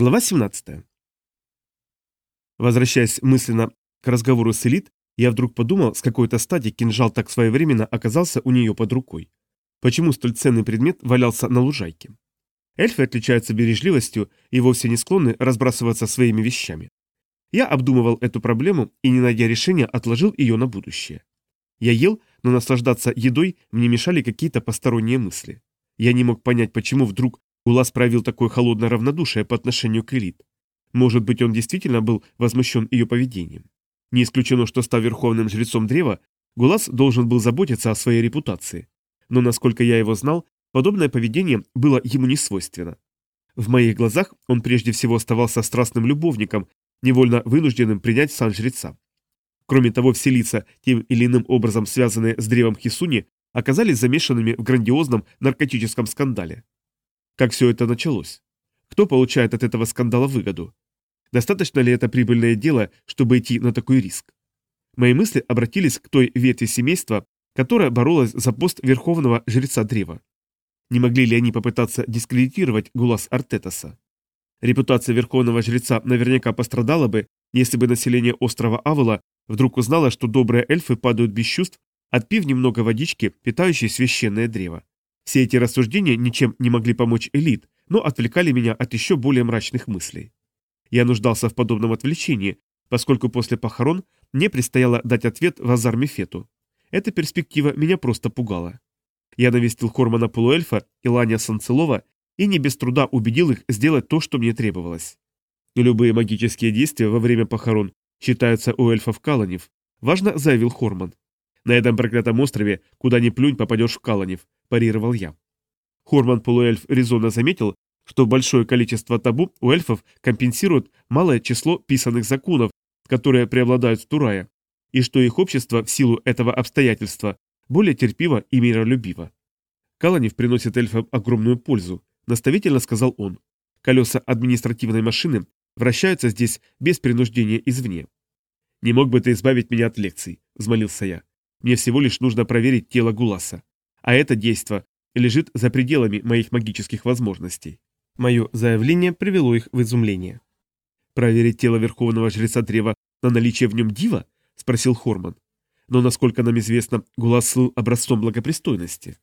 Глава 17. Возвращаясь мысленно к разговору с Элит, я вдруг подумал, с какой-то стати кинжал так своевременно оказался у нее под рукой. Почему столь ценный предмет валялся на лужайке? Эльфы отличаются бережливостью и вовсе не склонны разбрасываться своими вещами. Я обдумывал эту проблему и, не найдя решения, отложил ее на будущее. Я ел, но наслаждаться едой мне мешали какие-то посторонние мысли. Я не мог понять, почему вдруг Улас проявил такое холодное равнодушие по отношению к элит. Может быть, он действительно был возмущен ее поведением. Не исключено, что, став верховным жрецом древа, Гулас должен был заботиться о своей репутации. Но, насколько я его знал, подобное поведение было ему не свойственно. В моих глазах он прежде всего оставался страстным любовником, невольно вынужденным принять сан жреца. Кроме того, все лица, тем или иным образом связанные с древом Хисуни, оказались замешанными в грандиозном наркотическом скандале. Как все это началось? Кто получает от этого скандала выгоду? Достаточно ли это прибыльное дело, чтобы идти на такой риск? Мои мысли обратились к той ветви семейства, которая боролась за пост верховного жреца древа. Не могли ли они попытаться дискредитировать Гулас Артетаса? Репутация верховного жреца наверняка пострадала бы, если бы население острова Авела вдруг узнало, что добрые эльфы падают без чувств, отпив немного водички, питающей священное древо. Все эти рассуждения ничем не могли помочь элит, но отвлекали меня от еще более мрачных мыслей. Я нуждался в подобном отвлечении, поскольку после похорон мне предстояло дать ответ в Азар Мефету. Эта перспектива меня просто пугала. Я навестил Хормана Полуэльфа и Ланя Санцелова и не без труда убедил их сделать то, что мне требовалось. Любые магические действия во время похорон считаются у эльфов Каланев, важно заявил Хорман. На этом проклятом острове, куда ни плюнь, попадешь в Каланев, парировал я. Хорман полуэльф резонно заметил, что большое количество табу у эльфов компенсирует малое число писанных законов, которые преобладают в Турае, и что их общество в силу этого обстоятельства более терпиво и миролюбиво. Каланев приносит эльфам огромную пользу, наставительно сказал он. Колеса административной машины вращаются здесь без принуждения извне. «Не мог бы ты избавить меня от лекций?» – взмолился я. «Мне всего лишь нужно проверить тело Гуласа. А это действо лежит за пределами моих магических возможностей. Мое заявление привело их в изумление. «Проверить тело Верховного Жреца Древа на наличие в нем дива?» – спросил Хорман. «Но, насколько нам известно, Гулас слыл образцом благопристойности».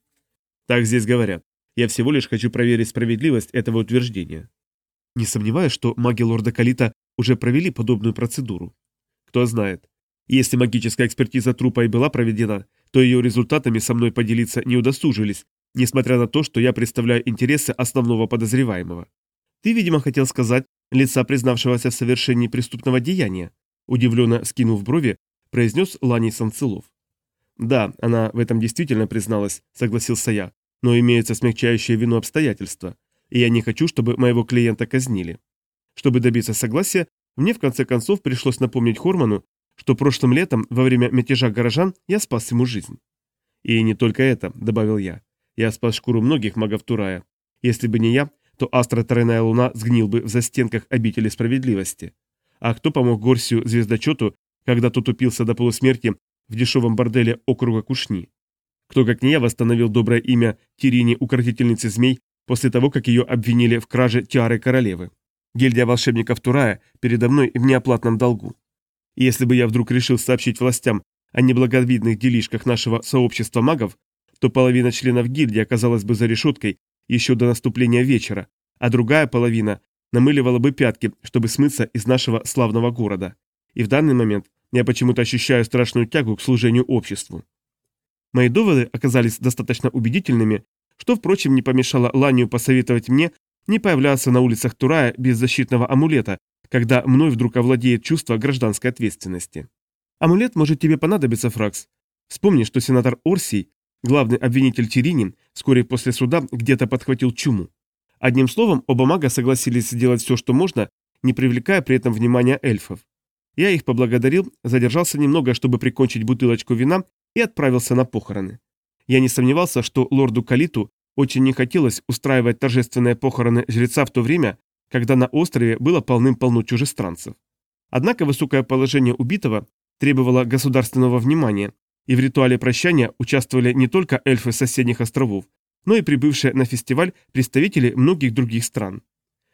«Так здесь говорят. Я всего лишь хочу проверить справедливость этого утверждения». Не сомневаюсь, что маги лорда Калита уже провели подобную процедуру. Кто знает. Если магическая экспертиза трупа и была проведена, то ее результатами со мной поделиться не удосужились, несмотря на то, что я представляю интересы основного подозреваемого. Ты, видимо, хотел сказать лица, признавшегося в совершении преступного деяния, удивленно скинув брови, произнес Лани Санцелов. Да, она в этом действительно призналась, согласился я, но имеется смягчающее вину обстоятельства, и я не хочу, чтобы моего клиента казнили. Чтобы добиться согласия, мне в конце концов пришлось напомнить Хорману, что прошлым летом, во время мятежа горожан, я спас ему жизнь. И не только это, добавил я. Я спас шкуру многих магов Турая. Если бы не я, то Астра Тройная Луна сгнил бы в застенках обители справедливости. А кто помог Горсию звездочету, когда тот упился до полусмерти в дешевом борделе округа Кушни? Кто, как не я, восстановил доброе имя Тирини, укротительницы змей, после того, как ее обвинили в краже тиары королевы? Гильдия волшебников Турая передо мной в неоплатном долгу. Если бы я вдруг решил сообщить властям о неблаговидных делишках нашего сообщества магов, то половина членов гильдии оказалась бы за решеткой еще до наступления вечера, а другая половина намыливала бы пятки, чтобы смыться из нашего славного города. И в данный момент я почему-то ощущаю страшную тягу к служению обществу. Мои доводы оказались достаточно убедительными, что, впрочем, не помешало Ланию посоветовать мне не появляться на улицах Турая без защитного амулета, когда мной вдруг овладеет чувство гражданской ответственности. Амулет может тебе понадобиться, Фракс. Вспомни, что сенатор Орсий, главный обвинитель Тиринин, вскоре после суда где-то подхватил чуму. Одним словом, оба мага согласились сделать все, что можно, не привлекая при этом внимания эльфов. Я их поблагодарил, задержался немного, чтобы прикончить бутылочку вина и отправился на похороны. Я не сомневался, что лорду Калиту очень не хотелось устраивать торжественные похороны жреца в то время, когда на острове было полным-полно чужестранцев. Однако высокое положение убитого требовало государственного внимания, и в ритуале прощания участвовали не только эльфы соседних островов, но и прибывшие на фестиваль представители многих других стран.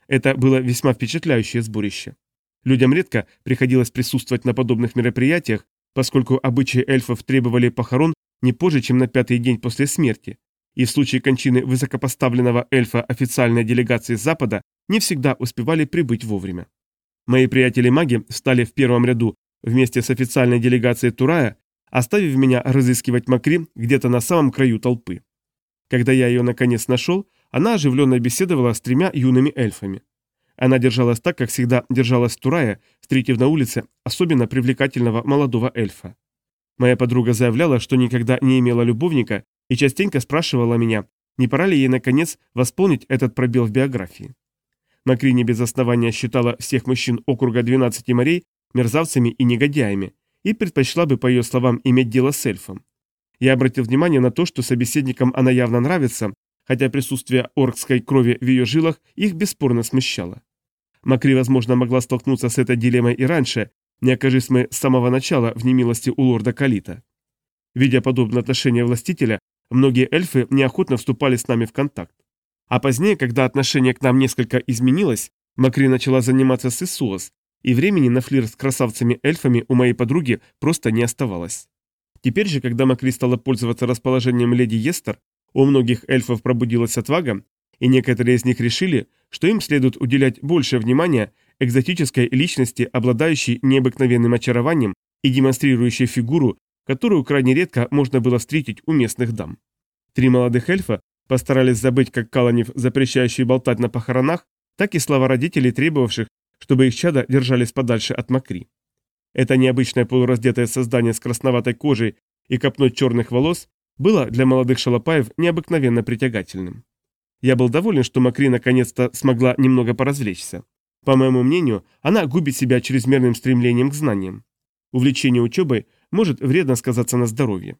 Это было весьма впечатляющее сборище. Людям редко приходилось присутствовать на подобных мероприятиях, поскольку обычаи эльфов требовали похорон не позже, чем на пятый день после смерти, и в случае кончины высокопоставленного эльфа официальной делегации Запада не всегда успевали прибыть вовремя. Мои приятели-маги встали в первом ряду вместе с официальной делегацией Турая, оставив меня разыскивать Макри где-то на самом краю толпы. Когда я ее наконец нашел, она оживленно беседовала с тремя юными эльфами. Она держалась так, как всегда держалась Турая, встретив на улице особенно привлекательного молодого эльфа. Моя подруга заявляла, что никогда не имела любовника и частенько спрашивала меня, не пора ли ей, наконец, восполнить этот пробел в биографии. Макрини без основания считала всех мужчин округа 12 морей мерзавцами и негодяями и предпочла бы, по ее словам, иметь дело с эльфом. Я обратил внимание на то, что собеседникам она явно нравится, хотя присутствие оркской крови в ее жилах их бесспорно смущало. Макри, возможно, могла столкнуться с этой дилеммой и раньше, не окажись мы с самого начала в немилости у лорда Калита. Видя подобное отношение властителя, многие эльфы неохотно вступали с нами в контакт. А позднее, когда отношение к нам несколько изменилось, Макри начала заниматься с Исуас, и времени на флирт с красавцами-эльфами у моей подруги просто не оставалось. Теперь же, когда Макри стала пользоваться расположением леди Естер, у многих эльфов пробудилась отвага, и некоторые из них решили, что им следует уделять больше внимания экзотической личности, обладающей необыкновенным очарованием и демонстрирующей фигуру, которую крайне редко можно было встретить у местных дам. Три молодых эльфа постарались забыть как Каланев, запрещающий болтать на похоронах, так и слова родителей, требовавших, чтобы их чада держались подальше от Макри. Это необычное полураздетое создание с красноватой кожей и копной черных волос было для молодых шалопаев необыкновенно притягательным. Я был доволен, что Макри наконец-то смогла немного поразвлечься. По моему мнению, она губит себя чрезмерным стремлением к знаниям. Увлечение учебой может вредно сказаться на здоровье.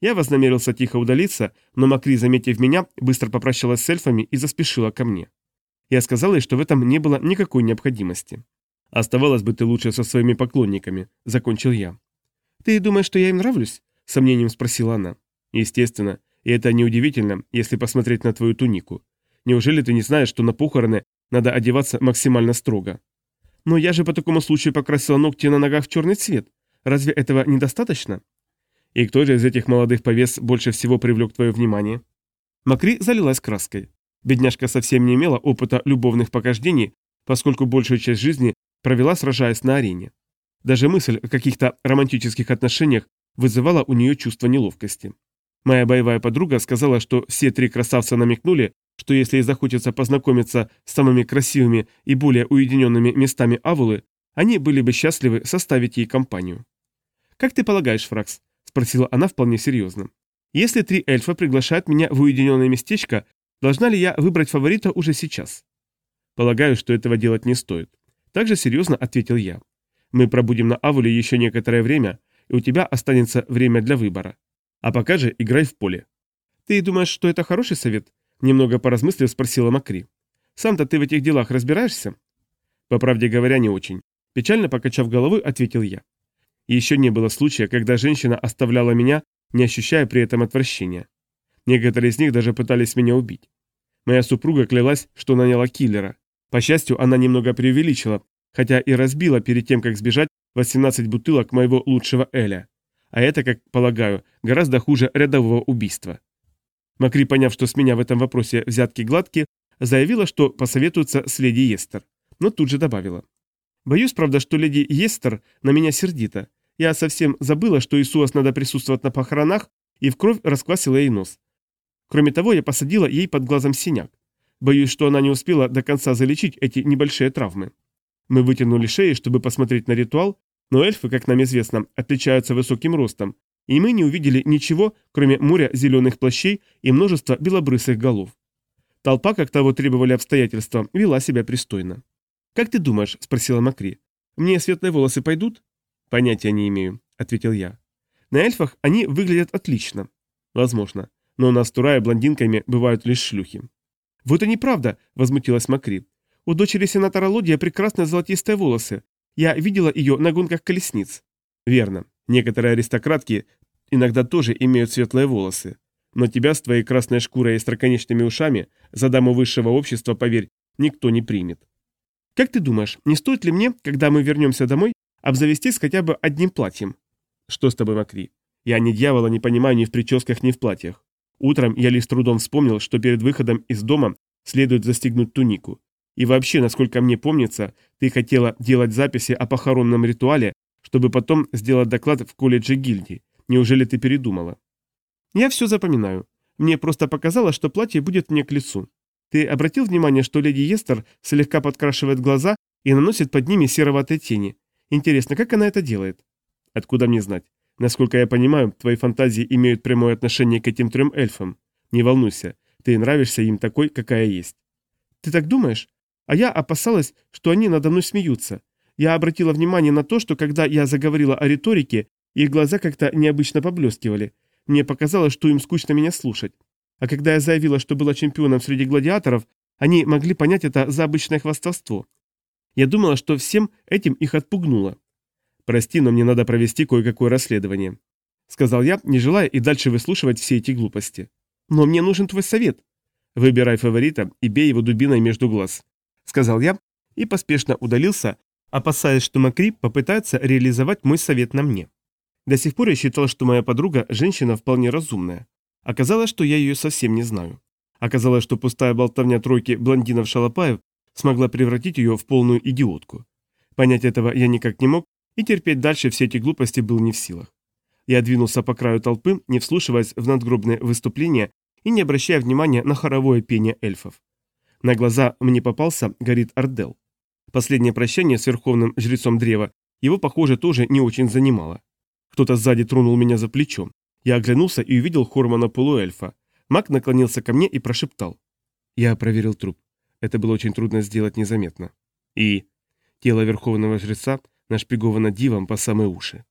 Я вознамерился тихо удалиться, но Макри, заметив меня, быстро попрощалась с эльфами и заспешила ко мне. Я сказал ей, что в этом не было никакой необходимости. «Оставалось бы ты лучше со своими поклонниками», — закончил я. «Ты думаешь, что я им нравлюсь?» — сомнением спросила она. «Естественно. И это неудивительно, если посмотреть на твою тунику. Неужели ты не знаешь, что на похороны надо одеваться максимально строго?» «Но я же по такому случаю покрасила ногти на ногах в черный цвет. Разве этого недостаточно?» «И кто же из этих молодых повес больше всего привлек твое внимание?» Макри залилась краской. Бедняжка совсем не имела опыта любовных похождений, поскольку большую часть жизни провела, сражаясь на арене. Даже мысль о каких-то романтических отношениях вызывала у нее чувство неловкости. Моя боевая подруга сказала, что все три красавца намекнули, что если ей захочется познакомиться с самыми красивыми и более уединенными местами Авулы, они были бы счастливы составить ей компанию. «Как ты полагаешь, Фракс?» – спросила она вполне серьезно. «Если три эльфа приглашают меня в уединенное местечко, должна ли я выбрать фаворита уже сейчас?» «Полагаю, что этого делать не стоит. Также серьезно ответил я. Мы пробудем на Авуле еще некоторое время, и у тебя останется время для выбора. А пока же играй в поле. Ты думаешь, что это хороший совет? Немного поразмыслив, спросила Макри. Сам-то ты в этих делах разбираешься? По правде говоря, не очень. Печально покачав головой, ответил я. Еще не было случая, когда женщина оставляла меня, не ощущая при этом отвращения. Некоторые из них даже пытались меня убить. Моя супруга клялась, что наняла киллера. По счастью, она немного преувеличила, хотя и разбила перед тем, как сбежать, 18 бутылок моего лучшего Эля. А это, как полагаю, гораздо хуже рядового убийства. Макри, поняв, что с меня в этом вопросе взятки гладкие, заявила, что посоветуется с леди Естер, но тут же добавила. Боюсь, правда, что леди Естер на меня сердита. Я совсем забыла, что Иисус надо присутствовать на похоронах, и в кровь расквасила ей нос. Кроме того, я посадила ей под глазом синяк. Боюсь, что она не успела до конца залечить эти небольшие травмы. Мы вытянули шеи, чтобы посмотреть на ритуал, но эльфы, как нам известно, отличаются высоким ростом, и мы не увидели ничего, кроме моря зеленых плащей и множества белобрысых голов. Толпа, как того требовали обстоятельства, вела себя пристойно. «Как ты думаешь?» – спросила Макри. «Мне светлые волосы пойдут?» «Понятия не имею», – ответил я. «На эльфах они выглядят отлично». «Возможно. Но у нас Турая блондинками бывают лишь шлюхи». «Вот и неправда!» – возмутилась Макри. «У дочери сенатора Лодия прекрасные золотистые волосы. Я видела ее на гонках колесниц». «Верно. Некоторые аристократки иногда тоже имеют светлые волосы. Но тебя с твоей красной шкурой и строконечными ушами за даму высшего общества, поверь, никто не примет. Как ты думаешь, не стоит ли мне, когда мы вернемся домой, обзавестись хотя бы одним платьем? Что с тобой, Макри? Я ни дьявола не понимаю ни в прическах, ни в платьях. Утром я лишь трудом вспомнил, что перед выходом из дома следует застегнуть тунику. И вообще, насколько мне помнится, ты хотела делать записи о похоронном ритуале, чтобы потом сделать доклад в колледже гильдии. Неужели ты передумала? Я все запоминаю. Мне просто показалось, что платье будет мне к лицу. Ты обратил внимание, что леди Естер слегка подкрашивает глаза и наносит под ними сероватые тени? Интересно, как она это делает? Откуда мне знать? Насколько я понимаю, твои фантазии имеют прямое отношение к этим трем эльфам. Не волнуйся, ты нравишься им такой, какая есть. Ты так думаешь? А я опасалась, что они надо мной смеются. Я обратила внимание на то, что когда я заговорила о риторике, их глаза как-то необычно поблескивали. Мне показалось, что им скучно меня слушать. А когда я заявила, что была чемпионом среди гладиаторов, они могли понять это за обычное хвастовство. Я думала, что всем этим их отпугнуло. «Прости, но мне надо провести кое-какое расследование», — сказал я, не желая и дальше выслушивать все эти глупости. «Но мне нужен твой совет». «Выбирай фаворита и бей его дубиной между глаз», — сказал я и поспешно удалился, опасаясь, что Макри попытается реализовать мой совет на мне. До сих пор я считал, что моя подруга – женщина вполне разумная. Оказалось, что я ее совсем не знаю. Оказалось, что пустая болтовня тройки блондинов-шалопаев смогла превратить ее в полную идиотку. Понять этого я никак не мог, и терпеть дальше все эти глупости был не в силах. Я двинулся по краю толпы, не вслушиваясь в надгробные выступления и не обращая внимания на хоровое пение эльфов. На глаза мне попался Горит Ардел. Последнее прощание с верховным жрецом древа его, похоже, тоже не очень занимало. Кто-то сзади тронул меня за плечо. Я оглянулся и увидел Хормана полуэльфа. Маг наклонился ко мне и прошептал. Я проверил труп. Это было очень трудно сделать незаметно. И тело верховного жреца нашпиговано дивом по самые уши.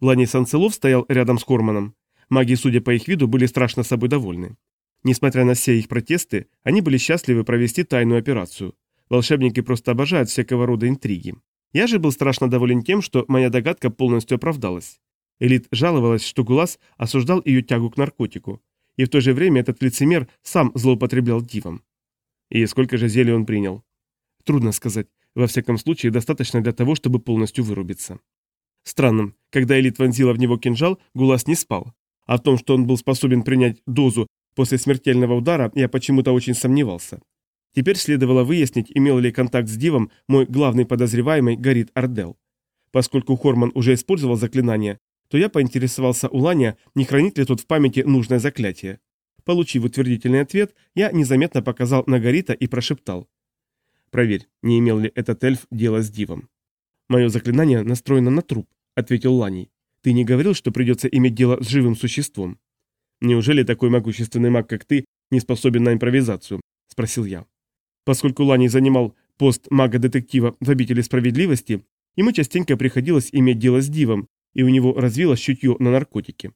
Лани Санцелов стоял рядом с Хорманом. Маги, судя по их виду, были страшно собой довольны. Несмотря на все их протесты, они были счастливы провести тайную операцию. Волшебники просто обожают всякого рода интриги. Я же был страшно доволен тем, что моя догадка полностью оправдалась. Элит жаловалась, что Гулас осуждал ее тягу к наркотику. И в то же время этот лицемер сам злоупотреблял дивом. И сколько же зелий он принял? Трудно сказать. Во всяком случае, достаточно для того, чтобы полностью вырубиться. Странно, когда Элит вонзила в него кинжал, Гулас не спал. В том, что он был способен принять дозу после смертельного удара, я почему-то очень сомневался. Теперь следовало выяснить, имел ли контакт с Дивом мой главный подозреваемый Гарит Ардел. Поскольку Хорман уже использовал заклинание, то я поинтересовался у Ланя, не хранит ли тот в памяти нужное заклятие. Получив утвердительный ответ, я незаметно показал на Гарита и прошептал. «Проверь, не имел ли этот эльф дело с Дивом». «Мое заклинание настроено на труп», — ответил Ланий. «Ты не говорил, что придется иметь дело с живым существом?» «Неужели такой могущественный маг, как ты, не способен на импровизацию?» — спросил я. Поскольку Лани занимал пост мага-детектива в обители справедливости, ему частенько приходилось иметь дело с Дивом, и у него развилось чутье на наркотики.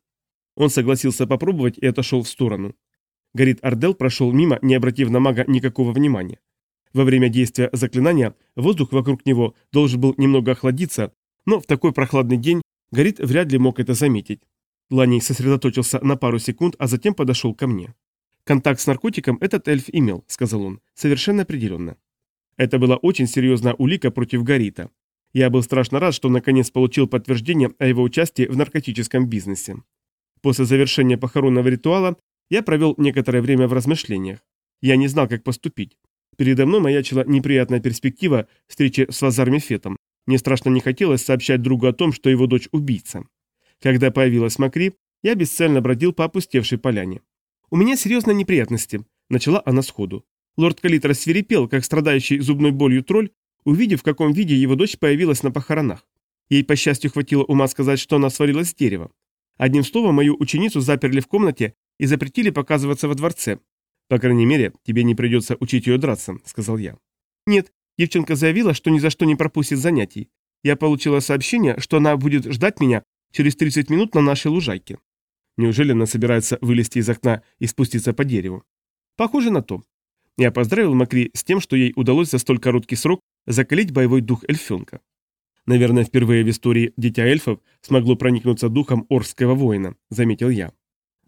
Он согласился попробовать и отошел в сторону. Горит Ардел прошел мимо, не обратив на мага никакого внимания. Во время действия заклинания воздух вокруг него должен был немного охладиться, но в такой прохладный день Горит вряд ли мог это заметить. Лани сосредоточился на пару секунд, а затем подошел ко мне. «Контакт с наркотиком этот эльф имел», — сказал он, — «совершенно определенно». Это была очень серьезная улика против Горита. Я был страшно рад, что наконец получил подтверждение о его участии в наркотическом бизнесе. После завершения похоронного ритуала я провел некоторое время в размышлениях. Я не знал, как поступить. Передо мной маячила неприятная перспектива встречи с Вазарми Фетом. Мне страшно не хотелось сообщать другу о том, что его дочь убийца. Когда появилась Макри, я бесцельно бродил по опустевшей поляне. «У меня серьезные неприятности», — начала она сходу. Лорд Калит рассверепел, как страдающий зубной болью тролль, увидев, в каком виде его дочь появилась на похоронах. Ей, по счастью, хватило ума сказать, что она свалилась с дерева. Одним словом, мою ученицу заперли в комнате и запретили показываться во дворце. «По крайней мере, тебе не придется учить ее драться», — сказал я. «Нет, девчонка заявила, что ни за что не пропустит занятий. Я получила сообщение, что она будет ждать меня через 30 минут на нашей лужайке. Неужели она собирается вылезти из окна и спуститься по дереву? Похоже на то. Я поздравил Макри с тем, что ей удалось за столь короткий срок закалить боевой дух эльфенка. Наверное, впервые в истории дитя эльфов смогло проникнуться духом орского воина, заметил я.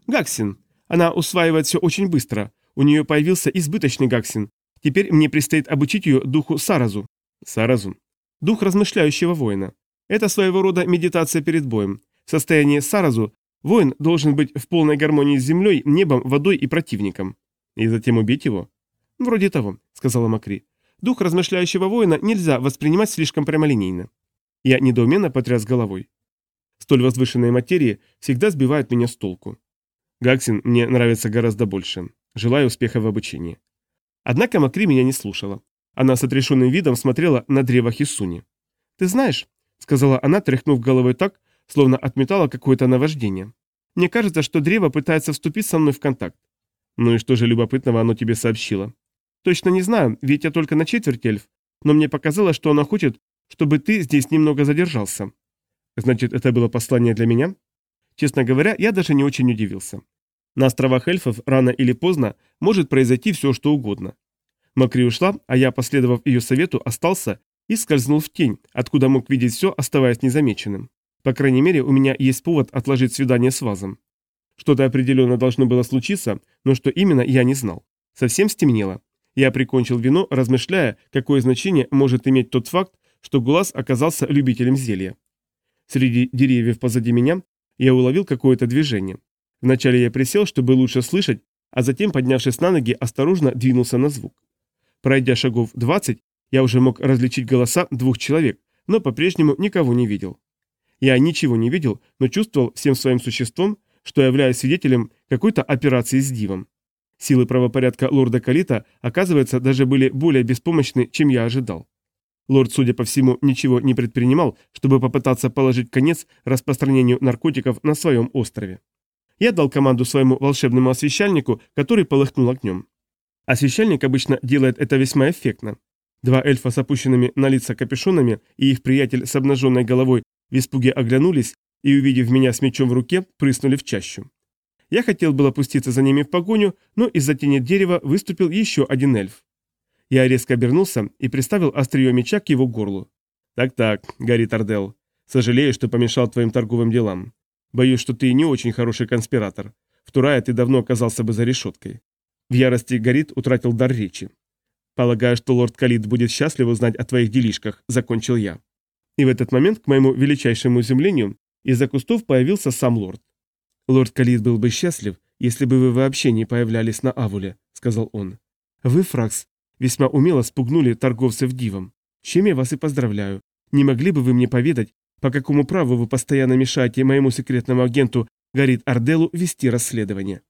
Гаксин. Она усваивает все очень быстро. У нее появился избыточный гаксин. Теперь мне предстоит обучить ее духу Саразу. Саразу. Дух размышляющего воина. Это своего рода медитация перед боем. В состоянии Саразу воин должен быть в полной гармонии с землей, небом, водой и противником. И затем убить его? Вроде того, сказала Макри. Дух размышляющего воина нельзя воспринимать слишком прямолинейно. Я недоуменно потряс головой. Столь возвышенные материи всегда сбивают меня с толку. Гаксин мне нравится гораздо больше. Желаю успеха в обучении. Однако Макри меня не слушала. Она с отрешенным видом смотрела на древо Хисуни. «Ты знаешь», — сказала она, тряхнув головой так, словно отметала какое-то наваждение. «Мне кажется, что древо пытается вступить со мной в контакт». «Ну и что же любопытного оно тебе сообщило?» «Точно не знаю, ведь я только на четверть эльф, но мне показалось, что оно хочет, чтобы ты здесь немного задержался». «Значит, это было послание для меня?» Честно говоря, я даже не очень удивился. На островах эльфов рано или поздно может произойти все, что угодно. Макри ушла, а я, последовав ее совету, остался и скользнул в тень, откуда мог видеть все, оставаясь незамеченным. По крайней мере, у меня есть повод отложить свидание с Вазом. Что-то определенно должно было случиться, но что именно, я не знал. Совсем стемнело. Я прикончил вино, размышляя, какое значение может иметь тот факт, что Гулас оказался любителем зелья. Среди деревьев позади меня я уловил какое-то движение. Вначале я присел, чтобы лучше слышать, а затем, поднявшись на ноги, осторожно двинулся на звук. Пройдя шагов 20, я уже мог различить голоса двух человек, но по-прежнему никого не видел. Я ничего не видел, но чувствовал всем своим существом, что являюсь свидетелем какой-то операции с дивом. Силы правопорядка лорда Калита, оказывается, даже были более беспомощны, чем я ожидал. Лорд, судя по всему, ничего не предпринимал, чтобы попытаться положить конец распространению наркотиков на своем острове. Я дал команду своему волшебному освещальнику, который полыхнул огнем. Освещальник обычно делает это весьма эффектно. Два эльфа с опущенными на лица капюшонами и их приятель с обнаженной головой в испуге оглянулись и, увидев меня с мечом в руке, прыснули в чащу. Я хотел было пуститься за ними в погоню, но из-за тени дерева выступил еще один эльф. Я резко обернулся и приставил острие меча к его горлу. «Так-так, Гарри Тардел, сожалею, что помешал твоим торговым делам. Боюсь, что ты не очень хороший конспиратор. Вторая, ты давно оказался бы за решеткой». В ярости Гарит утратил дар речи. «Полагаю, что лорд Калит будет счастлив узнать о твоих делишках», — закончил я. И в этот момент, к моему величайшему изумлению, из-за кустов появился сам лорд. «Лорд Калит был бы счастлив, если бы вы вообще не появлялись на Авуле», — сказал он. «Вы, Фракс, Весьма умело спугнули торговцев дивом. С чем я вас и поздравляю. Не могли бы вы мне поведать, по какому праву вы постоянно мешаете моему секретному агенту Гарит Арделу вести расследование?»